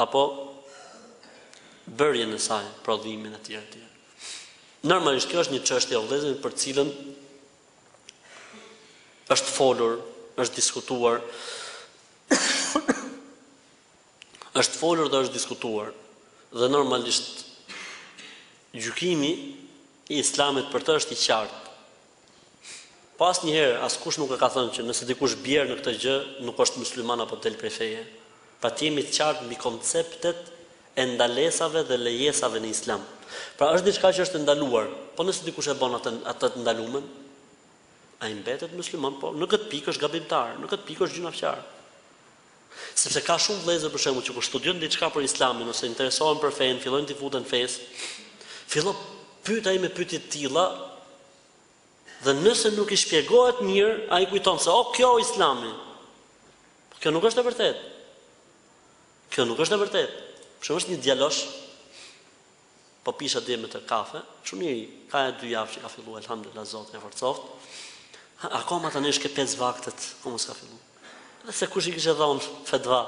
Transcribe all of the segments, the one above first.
apo bërjen e saj, prodhimin etj etj. Normalisht kjo është një çështje vëllezër për të cilën është folur, është diskutuar është folur dhe është diskutuar dhe normalisht gjykimi i islamit për të është i qartë Po asnjëherë askush nuk e ka thënë që nëse dikush bjer në këtë gjë nuk është musliman apo del prej feje. Pra të jemi të qartë mbi konceptet e ndalesave dhe lejesave në Islam. Pra është diçka që është e ndaluar, po nëse dikush e bën atë atë të ndalumen, ai mbetet musliman, po në këtë pikë është gabimtar, në këtë pikë është gjynafqar. Sepse ka shumë vëllezër për shembull që kur studiojnë diçka për Islamin ose interesohen për fenë, fillojnë t'i futen fesë, fillo pyet ai me pyetje të tilla dhe nëse nuk i shpjegohet mirë, ai kujton se o kjo Islami. Po kjo nuk është e vërtetë. Kjo nuk është e vërtetë. Për shembull është një djalosh Po pisha dje me të kafe, shumë i ri, ka dy javë që ka fillu, elhamdulillah Zoti e forcoft. Akoma tani është ke pesë vaktet, që mos ka fillu. Dhe s'e di kush i kishte dhonë fetva.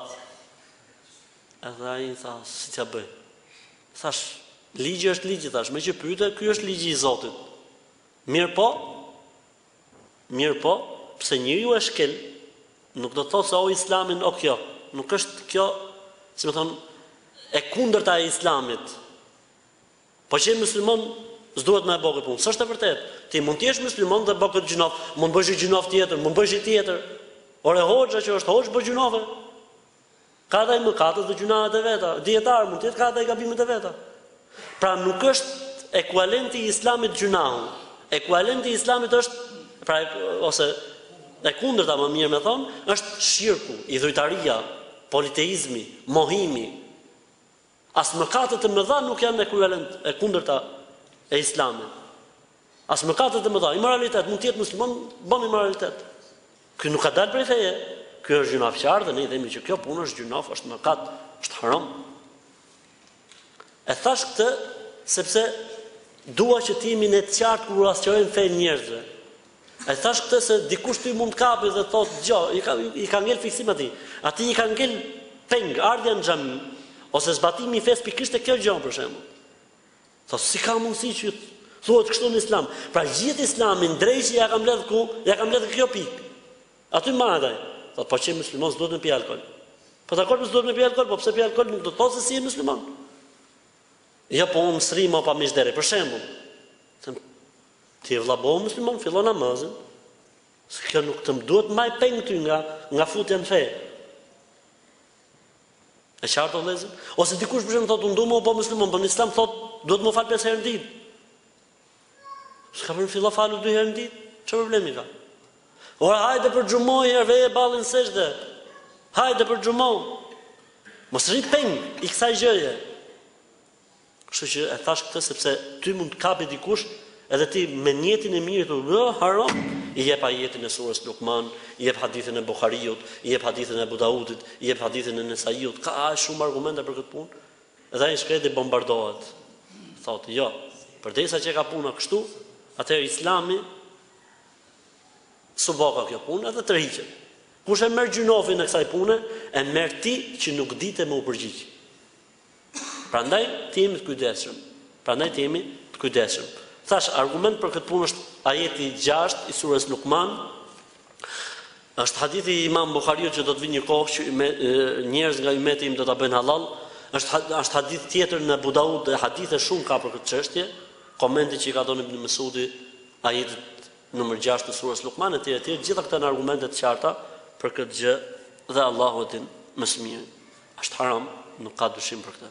Edhe ai tha, si t'ja bëj. Thashë, ligji është ligji, thashë, meqë pyte, ky është ligji i Zotit. Mirëpo, Mirëpo, pse njeriu e shkel, nuk do të thotë se o Islami o kjo, nuk është kjo, si me thonë, e kundërta e Islamit. Po qe je musliman, s'duhet me e bë këtë punë. S'është e vërtetë. Ti mund të jesh musliman dhe bë këtë gjynof, mund bësh një gjynof tjetër, mund bësh një tjetër. Ore hoxha që është hoxhë bë gjynofe. Ka dhe ai mëkatet dhe gjynahet e veta. Dijetar mund të jetë ka dhe ai gabimet e veta. Pra nuk është ekuivalenti i Islamit gjynahu. Ekuivalenti i Islamit është pra ose e kundërta më mirë me thonë, është shirku, idhujtaria, politeizmi, mohimi. As mëkatet e mëdha nuk janë ekuivalent e kundërta e Islamit. As mëkatet e mëdha, imoralitet mund të jetë musliman bën imoralitet. Ky nuk ka dalë prej feje. Ky është gjynafçar dhe ne i themi që kjo punë është gjynaf, është mëkat, është haram. E thashë këtë sepse dua që të jemi ne të qartë kur ua sqarojmë fenë njerëzve. E thashë këtë se dikush ty mund të kapi dhe të thotë dëgjo, i ka i ka ngel fiksim atij. Atij i ka ngel peng ardhja në xhami ose zbatimi i fesë pikërisht te kjo gjë për shembull. Tha si ka mundësi që thuhet kështu në Islam. Pra gjithë Islamin drejt ia ka mbledh ku, ia ka mbledh kjo pikë. Aty mbahet ai. Tha po qe musliman s'duhet të pi alkol. Po dakord s'duhet të pi alkol, po pse pi alkol nuk do të thotë se s'je musliman. Jo po unë s'rri pa mish derri për shembull. Ti vlla bëhu musliman fillo namazin se kjo nuk të duhet të mbaj peng ty nga nga futja në fe. E qartë vëllezër? Ose dikush për shembull thotë unë dua me u bo musliman, po në Islam thotë duhet me u fal pesë herë në ditë. S'ka problem fillo falu dy herë në ditë. Çfarë problemi ka? Ora hajde për xhumë një herë vëje ballin sexhde. Hajde për xhumë. Mos rri peng i kësaj gjëje. Kështu që e thash këtë sepse ty mund të kapi dikush edhe ti me nijetin e mirë thua, "Jo, haram." I jep ajetin e surës Lukman, i jep hadithin e Buhariut, i jep hadithin e Ebu Daudit, i jep hadithin e Nesaiut, ka aq shumë argumente për këtë punë. Dhe ai shkreti bombardohet. Thotë, "Jo, përderisa qenka puna kështu, atëherë Islami s'u boka kjo punë edhe tërhiqet. Kush e merr gjynofin e kësaj pune, e merr ti që nuk dite me u përgjigj." Prandaj të jemi të kujdesshëm. Prandaj të jemi të kujdesshëm. Thash, argument për këtë punë është ajeti 6 i surës Lukman, është hadithi i Imam Buhariut që do të vijë një kohë që njerëz nga ymeti im do ta bëjnë hallall, është është hadith tjetër në Ebu Daud dhe hadithe shumë ka për këtë çështje, komenti që i ka dhënë Ibn Mesudi ajetit Numër gjashtë të Surës Lukman etj etj të gjitha këto janë argumente të qarta për këtë gjë dhe Allahu e din më së miri. Është haram, nuk ka dyshim për këtë.